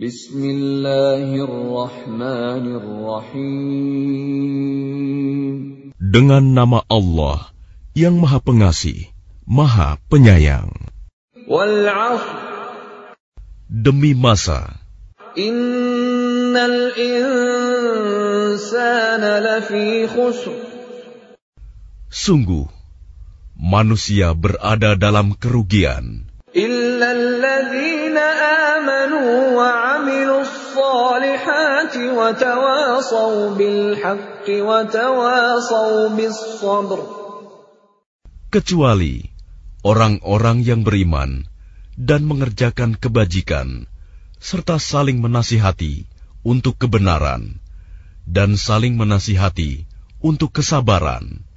Bismillahirrahmanirrahim. Dengan nama Allah yang Maha Pengasih, Maha Penyayang. Demi masa. Innal insana lafi khusr. Sungguh, manusia berada dalam kerugian. Illa Kecuali orang-orang yang beriman dan mengerjakan kebajikan, serta saling menasihati untuk kebenaran, dan saling menasihati untuk kesabaran.